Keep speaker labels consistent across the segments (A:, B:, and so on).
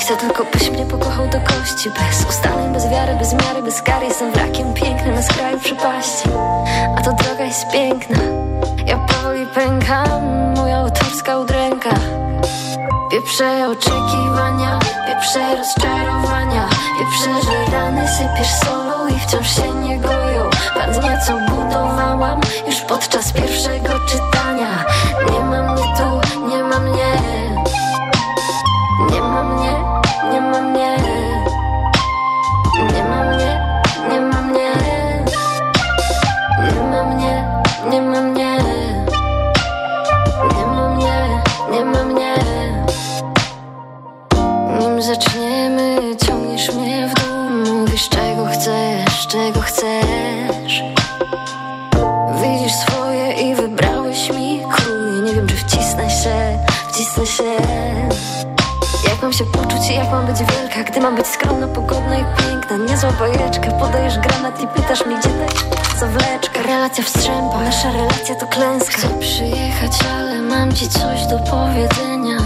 A: Chcę tylko, byś mnie pokochał do kości. Bez ustaleń, bez wiary, bez miary, bez kary. Jestem wrakiem pięknym na skraju przepaści A to droga jest piękna. Ja powoli pękam Moja autorska udręka. Pieprze oczekiwania Pieprze rozczarowania. Pieprze, że rany sypiesz solą I wciąż się nie goją. Padnie co budowałam Już podczas pierwszego czytania Gdy mam być skromna, pogodna i piękna Niezła bajeczka, podajesz granat i pytasz mi Gdzie dać zawleczka Relacja wstrzępa, nasza relacja to klęska. Chcę przyjechać, ale mam ci coś do powiedzenia.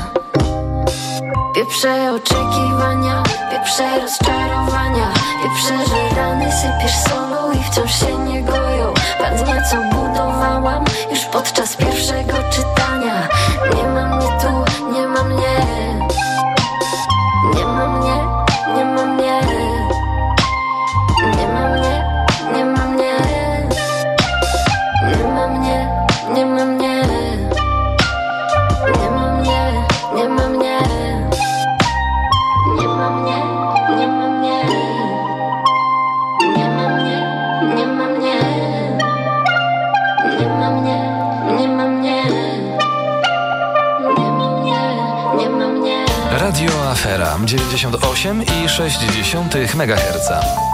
A: Pieprze oczekiwania, pieprze rozczarowania Pieprze, że rany sypiesz solą i wciąż się nie goją. Padnie co budowałam już podczas pierwszego czytania
B: 98,6 MHz.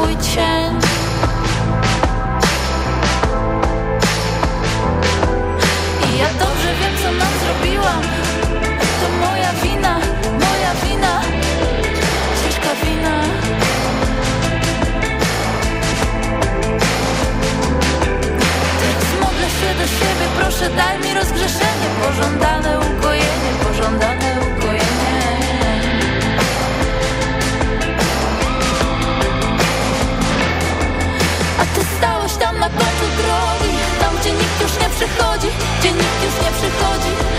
A: twój cień. I ja dobrze wiem co nam zrobiłam. To moja wina, moja wina. Ciężka wina. Teraz modlę się do siebie. Proszę daj mi rozgrzeszenie. Pożądane ukojenie, pożądane przychodzi, gdzie
C: nikt już nie przychodzi.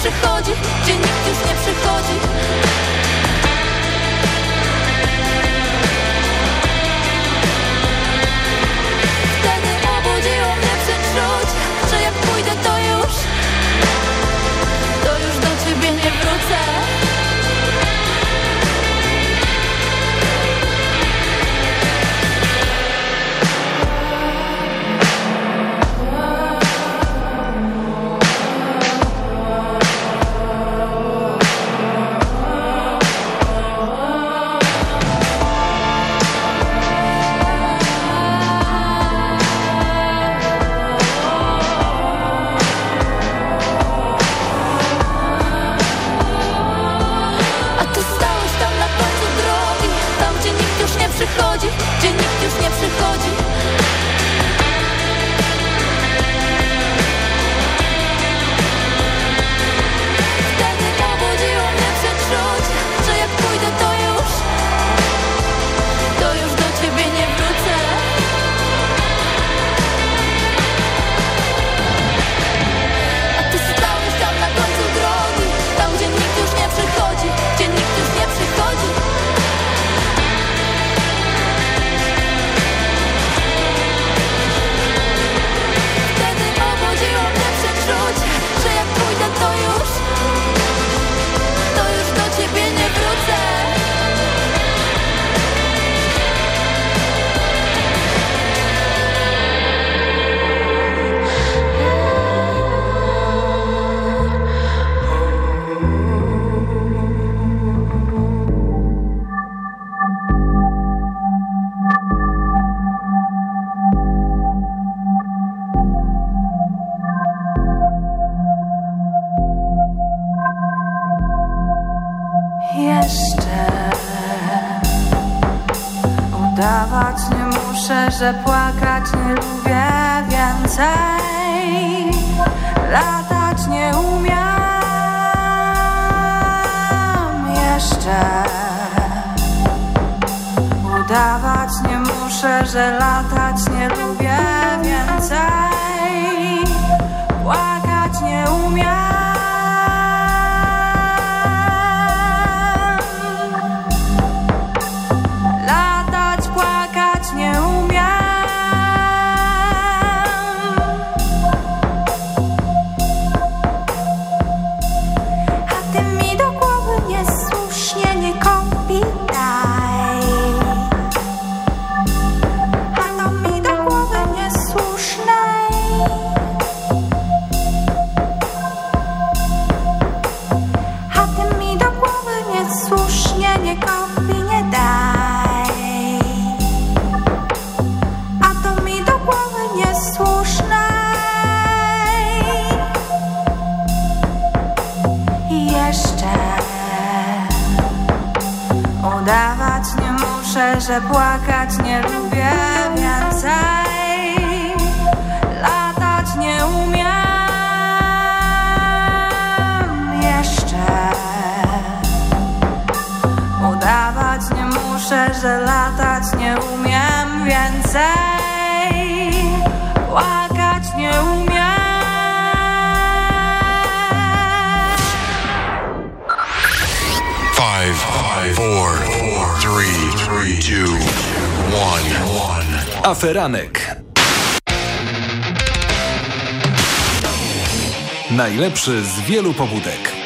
C: przychodzi. Że płakać nie lubię więcej. Latać nie umiem jeszcze. Udawać nie muszę, że latać nie lubię więcej. Że płakać nie lubię więcej Latać nie umiem. Jeszcze Udawać nie muszę, że latać nie umiem więcej Płakać nie umiem
D: Five, five, four, four, three, two, one.
B: Aferanek. Najlepszy z wielu pobudek.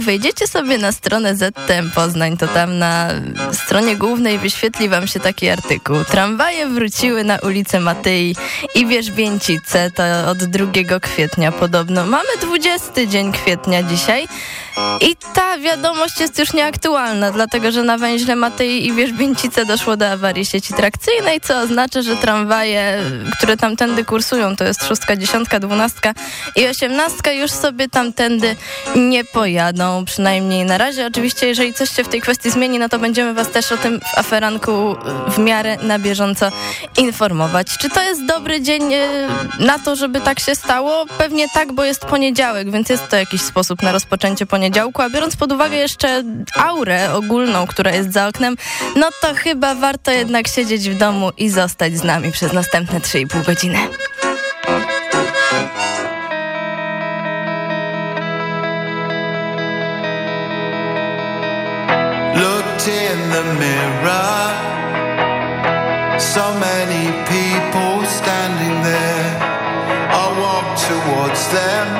E: Jak wejdziecie sobie na stronę ZTM Poznań, to tam na stronie głównej wyświetli wam się taki artykuł. Tramwaje wróciły na ulicę Matyi i Wierzbięcice, to od 2 kwietnia podobno. Mamy 20 dzień kwietnia dzisiaj. I ta wiadomość jest już nieaktualna, dlatego że na węźle Matei i Wierzbięcice doszło do awarii sieci trakcyjnej, co oznacza, że tramwaje, które tamtędy kursują, to jest szóstka, dziesiątka, dwunastka i osiemnastka, już sobie tamtędy nie pojadą, przynajmniej na razie. Oczywiście, jeżeli coś się w tej kwestii zmieni, no to będziemy Was też o tym w aferanku w miarę na bieżąco informować. Czy to jest dobry dzień e, na to, żeby tak się stało? Pewnie tak, bo jest poniedziałek, więc jest to jakiś sposób na rozpoczęcie poniedziałku poniedziałku, a biorąc pod uwagę jeszcze aurę ogólną, która jest za oknem, no to chyba warto jednak siedzieć w domu i zostać z nami przez następne 3,5 godziny. Looked in the mirror. So many people standing there. I walk towards them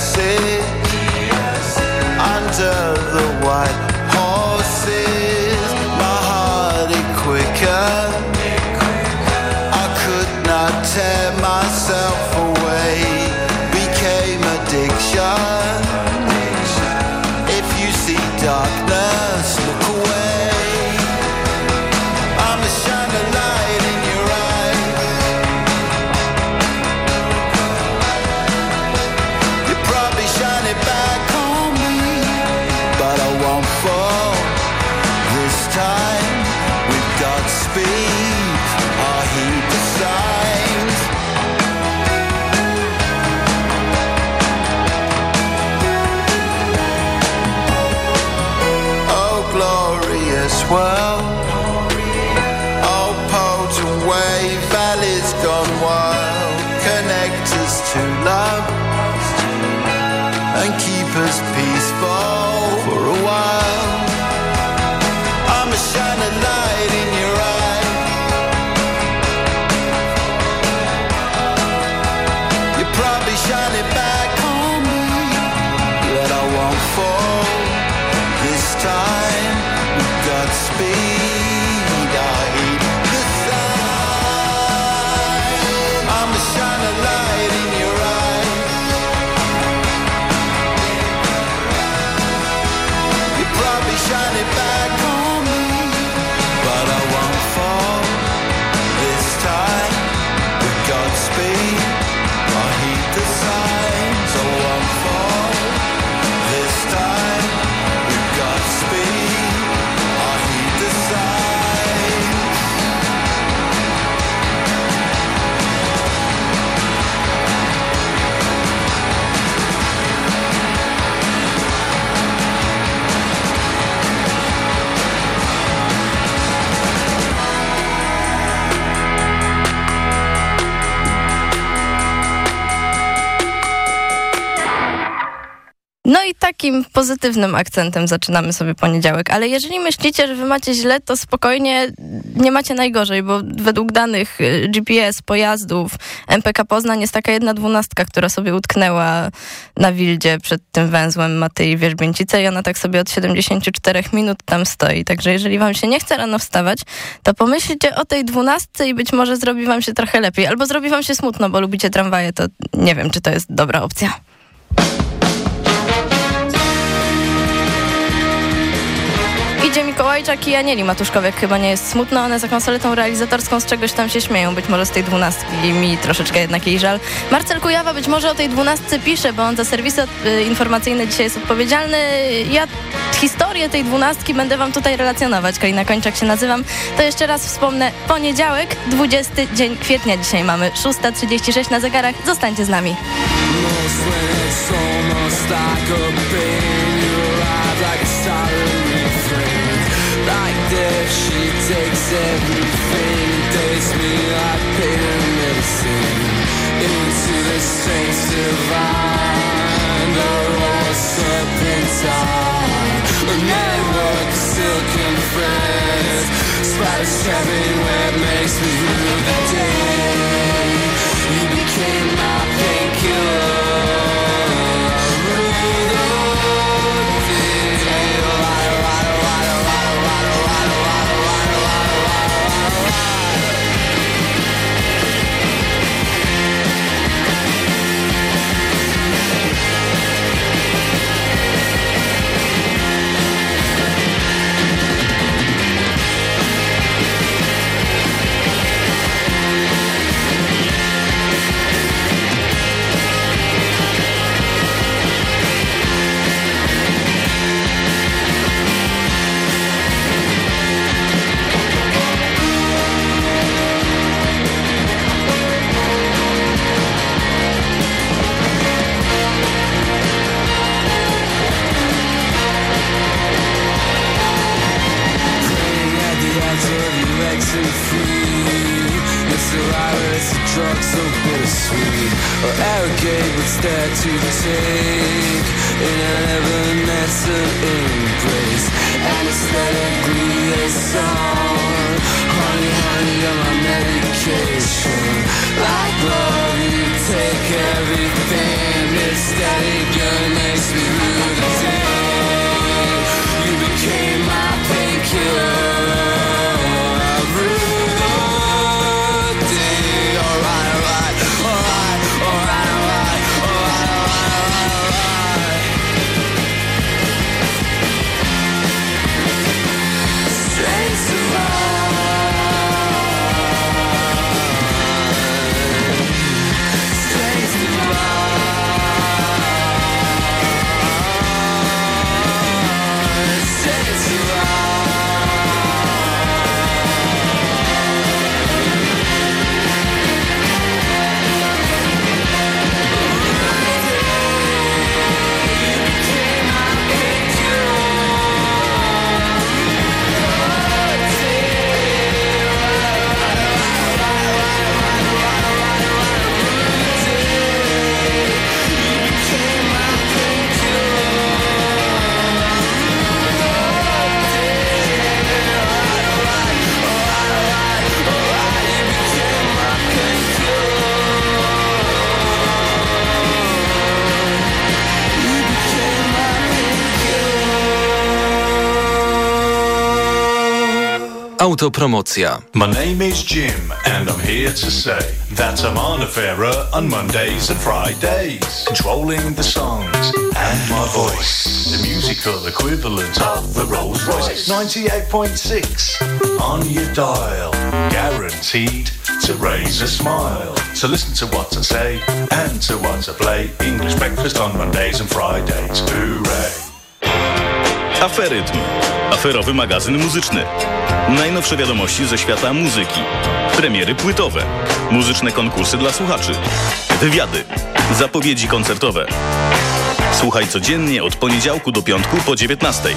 E: the takim pozytywnym akcentem zaczynamy sobie poniedziałek. Ale jeżeli myślicie, że wy macie źle, to spokojnie nie macie najgorzej, bo według danych y, GPS pojazdów MPK Poznań jest taka jedna dwunastka, która sobie utknęła na Wildzie przed tym węzłem Matyi Wierzbięcice i ona tak sobie od 74 minut tam stoi. Także jeżeli wam się nie chce rano wstawać, to pomyślcie o tej dwunastce i być może zrobi wam się trochę lepiej. Albo zrobi wam się smutno, bo lubicie tramwaje, to nie wiem, czy to jest dobra opcja. Mikołajczak i Anieli Matuszkowiak chyba nie jest smutno. One za konsoletą realizatorską z czegoś tam się śmieją. Być może z tej dwunastki i mi troszeczkę jednak jej żal. Marcel Kujawa być może o tej dwunastce pisze, bo on za serwisy y, informacyjne dzisiaj jest odpowiedzialny. Ja historię tej dwunastki będę wam tutaj relacjonować. Kalina Kończak się nazywam. To jeszcze raz wspomnę. Poniedziałek, 20 dzień kwietnia dzisiaj mamy. 6.36 na zegarach. Zostańcie z nami.
F: It's she takes everything Dates me like pain and medicine Into the strength divine. The raw serpentine A network of silken threads Spiders trapping web makes me rue the day. You became my painkiller
B: Autopromocja.
G: My name is Jim, and I'm here to say that I'm on a fairer on Mondays and Fridays, controlling the songs and my voice, the musical equivalent of the Rolls Royce. 98.6 on your dial, guaranteed to raise a smile. So listen to what I say and to what I play. English breakfast on Mondays and Fridays. Hooray!
H: Aferytm. Aferowy magazyn muzyczny. Najnowsze wiadomości ze świata muzyki. Premiery płytowe. Muzyczne konkursy dla słuchaczy. Wywiady. Zapowiedzi koncertowe. Słuchaj codziennie od poniedziałku do piątku po 19.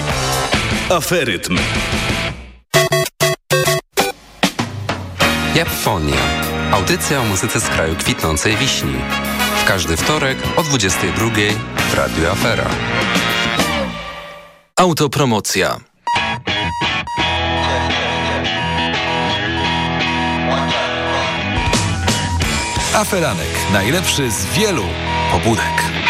H: Aferytm.
I: Japfonia. Audycja o muzyce z kraju kwitnącej wiśni. W każdy wtorek o 22 w Radiu Afera.
B: Autopromocja. Aferanek. Najlepszy z wielu pobudek.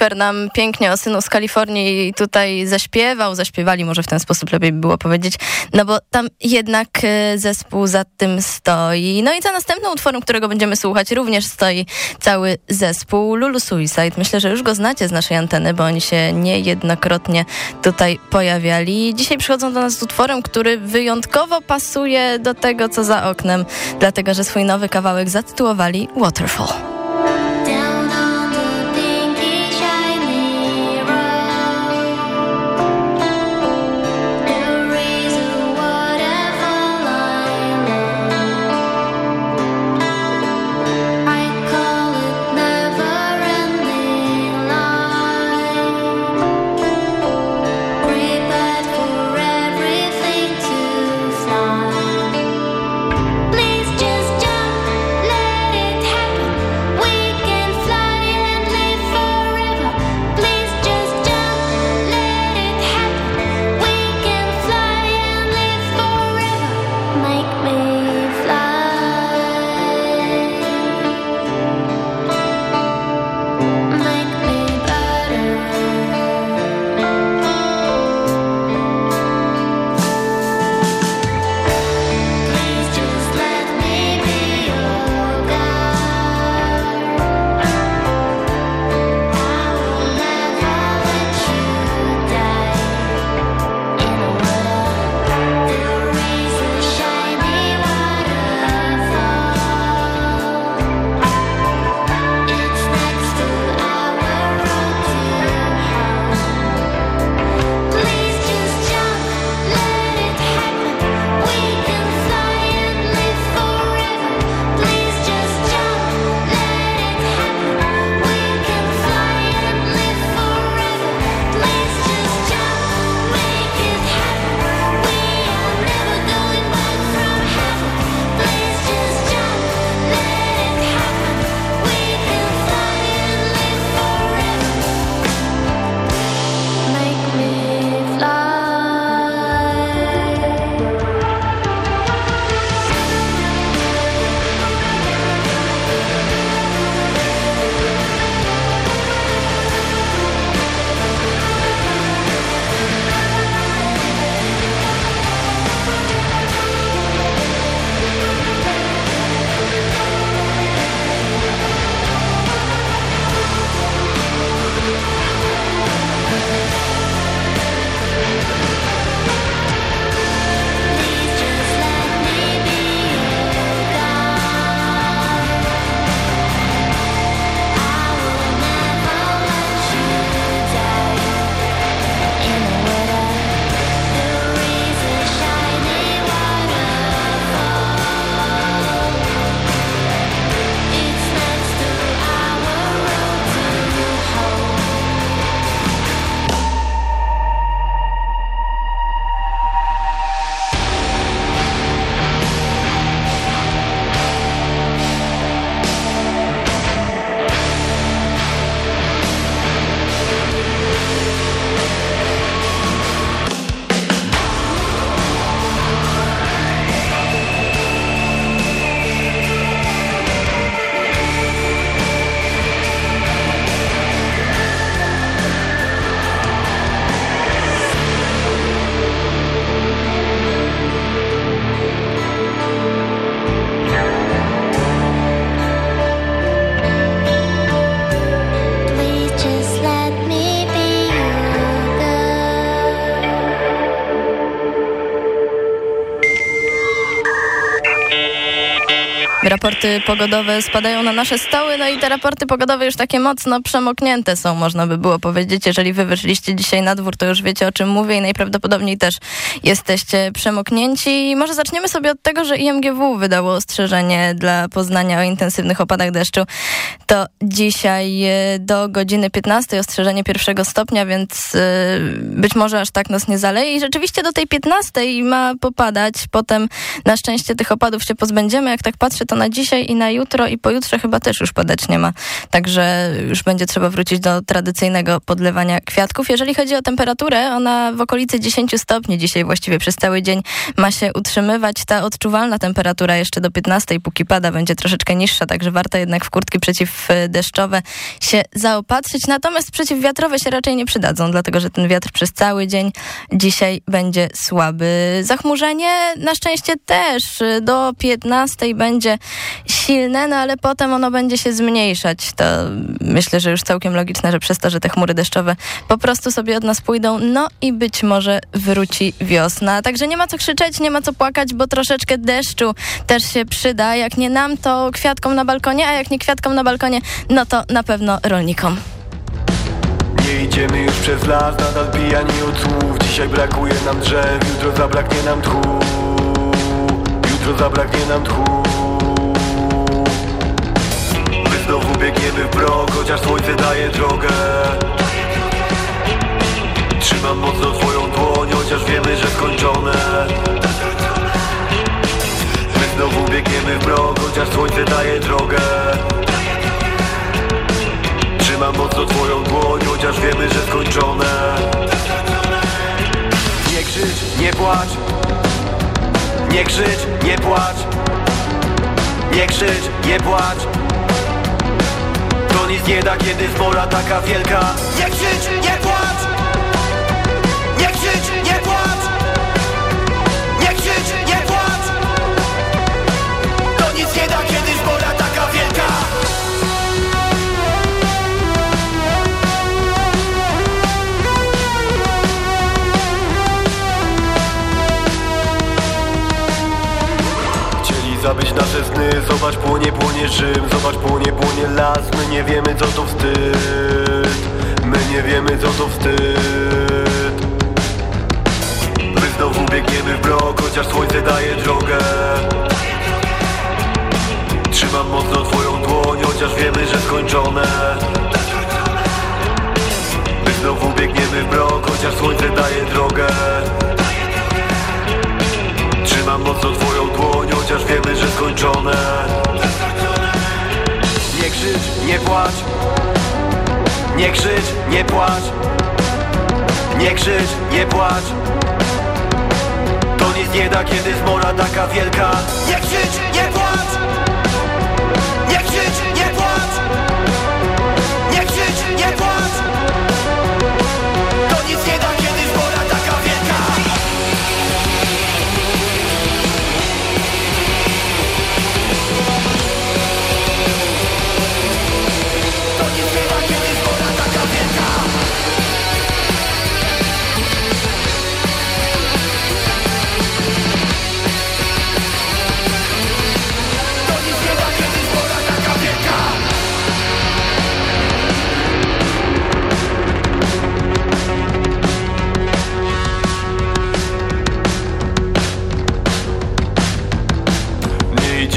J: Lucifer nam pięknie o synu z Kalifornii tutaj zaśpiewał, zaśpiewali, może w ten sposób lepiej by było powiedzieć, no bo tam jednak e, zespół za tym stoi. No i za następnym utworem, którego będziemy słuchać, również stoi cały zespół Lulu Suicide. Myślę, że już go znacie z naszej anteny, bo oni się niejednokrotnie tutaj pojawiali. Dzisiaj przychodzą do nas z utworem, który wyjątkowo pasuje do tego, co za oknem, dlatego, że swój nowy kawałek zatytułowali Waterfall. Raporty pogodowe spadają na nasze stoły, no i te raporty pogodowe już takie mocno przemoknięte są, można by było powiedzieć. Jeżeli wy wyszliście dzisiaj na dwór, to już wiecie o czym mówię i najprawdopodobniej też jesteście przemoknięci. I może zaczniemy sobie od tego, że IMGW wydało ostrzeżenie dla Poznania o intensywnych opadach deszczu. To dzisiaj e, do godziny 15 ostrzeżenie pierwszego stopnia, więc e, być może aż tak nas nie zaleje. I rzeczywiście do tej 15 ma popadać. Potem na szczęście tych opadów się pozbędziemy. Jak tak patrzę, to
E: na dzisiaj i na jutro i pojutrze chyba też już padać nie ma. Także już będzie trzeba wrócić do tradycyjnego podlewania kwiatków. Jeżeli chodzi o temperaturę, ona w okolicy 10 stopni dzisiaj właściwie przez cały dzień ma się utrzymywać. Ta odczuwalna temperatura jeszcze do 15, póki pada, będzie troszeczkę niższa, także warto jednak w kurtki przeciwdeszczowe się zaopatrzyć. Natomiast przeciwwiatrowe się raczej nie przydadzą, dlatego że ten wiatr przez cały dzień dzisiaj będzie słaby. Zachmurzenie na szczęście też do 15 będzie silne, no ale potem ono będzie się zmniejszać. To myślę, że już całkiem logiczne, że przez to, że te chmury deszczowe po prostu sobie od nas pójdą, no i być może wróci wiosna. Także nie ma co krzyczeć, nie ma co płakać, bo troszeczkę deszczu też się przyda. Jak nie nam, to kwiatkom na balkonie, a jak nie kwiatkom na balkonie, no to na pewno rolnikom.
K: Nie idziemy już przez las, nadal pijani od słów Dzisiaj brakuje nam drzew, jutro zabraknie nam tchu Jutro zabraknie nam tchu znowu biegniemy w brok, chociaż słońce daje drogę. Trzymam mocno twoją dłoń, chociaż wiemy, że skończone. My znowu biegniemy w brok, chociaż słońce daje drogę. Trzymam mocno twoją dłoń, chociaż wiemy, że skończone. Nie krzycz, nie płacz. Nie krzycz, nie płacz. Nie krzycz, nie płacz nic nie da, kiedy zmora taka wielka. Nie krzycz, nie płacz Zabić nasze sny Zobacz płonie, płonie Rzym. Zobacz płonie, płonie las My nie wiemy co to wstyd. My nie wiemy co to wstyd. My znowu biegniemy w blok Chociaż słońce daje drogę. Trzymam mocno twoją dłoń Chociaż wiemy, że skończone. My znowu biegniemy w blok Chociaż słońce daje drogę Trzymam mocno twoją dłoń, chociaż wiemy, że skończone. Nie krzycz, nie płacz. Nie krzycz, nie płacz. Nie krzycz, nie płacz. To nic nie da, kiedy zmora taka wielka. Nie krzycz, nie płacz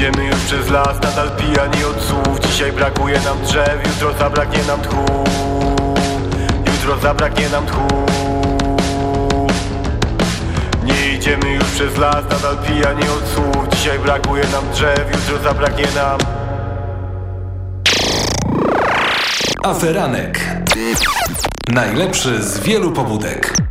K: idziemy już przez las, nadal pijani od słów. Dzisiaj brakuje nam drzew, jutro zabraknie nam tchu. Jutro zabraknie nam tchu. Nie idziemy już przez las, nadal pijani od słów. Dzisiaj brakuje nam drzew, jutro zabraknie nam.
B: Aferanek. Najlepszy z wielu pobudek.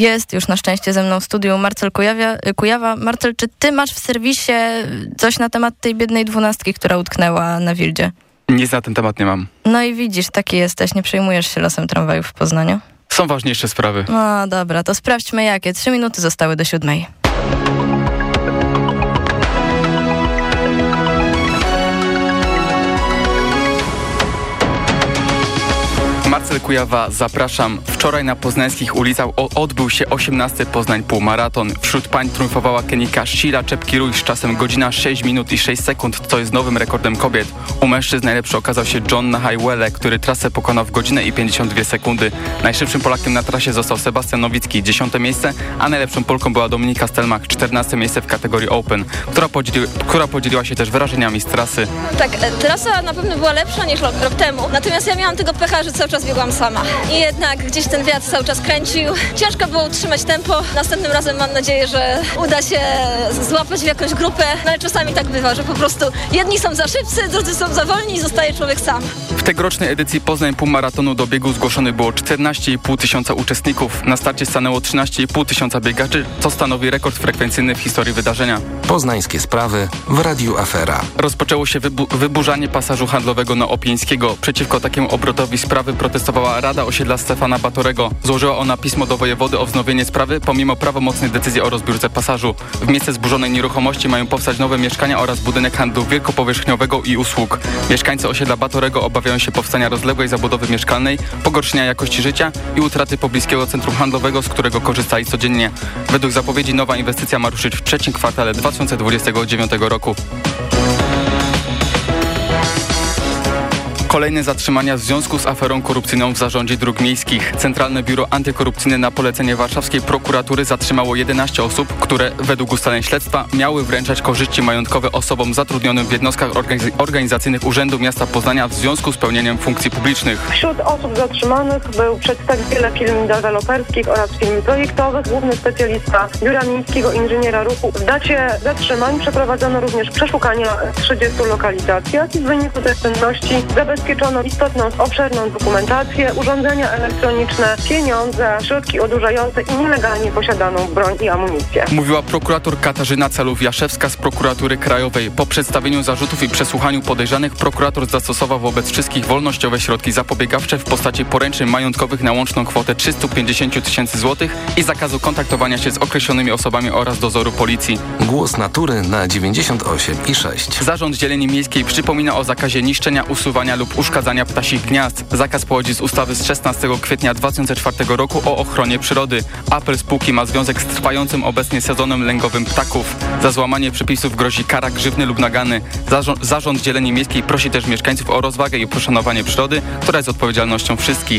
L: Jest
E: już na szczęście ze mną w studiu Marcel Kujawia, Kujawa. Marcel, czy ty masz w serwisie coś na temat tej biednej dwunastki, która utknęła na Wildzie?
M: Nic na ten temat nie mam.
E: No i widzisz, taki jesteś, nie przejmujesz się losem tramwajów w Poznaniu.
M: Są ważniejsze sprawy.
E: No dobra, to sprawdźmy jakie. Trzy minuty zostały do siódmej.
M: Marcel Kujawa, zapraszam. Wczoraj na poznańskich ulicach odbył się 18 Poznań Półmaraton. Wśród pań triumfowała Kenika Shira Czepkiruj z czasem godzina 6 minut i 6 sekund, co jest nowym rekordem kobiet. U mężczyzn najlepszy okazał się John Nahajwele, który trasę pokonał w godzinę i 52 sekundy. Najszybszym Polakiem na trasie został Sebastian Nowicki, 10 miejsce, a najlepszą Polką była Dominika Stelmach, 14 miejsce w kategorii Open, która, podzieli, która podzieliła się też wrażeniami z trasy.
N: Tak, e, trasa na pewno była lepsza niż rok, rok temu. Natomiast ja miałam tego pecha, że cały czas biegłam sama. I jednak gdzieś ten wiatr cały czas kręcił. Ciężko było utrzymać tempo. Następnym razem mam nadzieję, że uda się złapać w jakąś grupę. No ale czasami tak bywa, że po prostu jedni są za szybcy, drudzy są za wolni i zostaje człowiek sam.
M: W tegorocznej edycji Poznań Półmaratonu do biegu zgłoszonych było 14,5 tysiąca uczestników. Na starcie stanęło 13,5 tysiąca biegaczy, co stanowi rekord frekwencyjny w historii wydarzenia.
O: Poznańskie sprawy w Radiu Afera.
M: Rozpoczęło się wybu- wyburzanie pasażu handlowego na Opieńskiego. Przeciwko takiemu obrotowi sprawy protestowała Rada Osiedla Stefana Batorego. Złożyła ona pismo do wojewody o wznowienie sprawy pomimo prawomocnej decyzji o rozbiórce pasażu. W miejsce zburzonej nieruchomości mają powstać nowe mieszkania oraz budynek handlu wielkopowierzchniowego i usług. Mieszkańcy osiedla Batorego obawiają się powstania rozległej zabudowy mieszkalnej, pogorszenia jakości życia i utraty pobliskiego centrum handlowego, z którego korzystali codziennie. Według zapowiedzi nowa inwestycja ma ruszyć w trzecim kwartale 2029 roku. Kolejne zatrzymania w związku z aferą korupcyjną w zarządzie dróg miejskich. Centralne Biuro Antykorupcyjne na polecenie warszawskiej prokuratury zatrzymało 11 osób, które według ustaleń śledztwa miały wręczać korzyści majątkowe osobom zatrudnionym w jednostkach organizacyjnych Urzędu Miasta Poznania w związku z pełnieniem funkcji publicznych.
P: Wśród osób zatrzymanych był przedstawiciel firm deweloperskich oraz firm projektowych, główny specjalista Biura Miejskiego Inżyniera Ruchu. W dacie zatrzymań przeprowadzono również przeszukania 30 lokalizacjach i w wyniku tych czynności zabezpieczono istotną, obszerną dokumentację, urządzenia elektroniczne, pieniądze, środki odurzające i nielegalnie posiadaną broń i amunicję.
M: Mówiła prokurator Katarzyna Celów-Jaszewska z prokuratury krajowej. Po przedstawieniu zarzutów i przesłuchaniu podejrzanych prokurator zastosował wobec wszystkich wolnościowe środki zapobiegawcze w postaci poręczeń majątkowych na łączną kwotę 350 tysięcy złotych i zakazu kontaktowania się z określonymi osobami oraz dozoru policji.
O: Głos natury na 98 i 6.
M: Zarząd Zieleni Miejskiej przypomina o zakazie niszczenia, usuwania lub uszkadzania ptasich gniazd. Zakaz pochodzi z ustawy z 16 kwietnia 2004 roku o ochronie przyrody. Apel spółki ma związek z trwającym obecnie sezonem lęgowym ptaków. Za złamanie przepisów grozi kara grzywny lub nagany. Zarząd, Zarząd Zieleni Miejskiej prosi też mieszkańców o rozwagę i poszanowanie przyrody, która jest odpowiedzialnością wszystkich.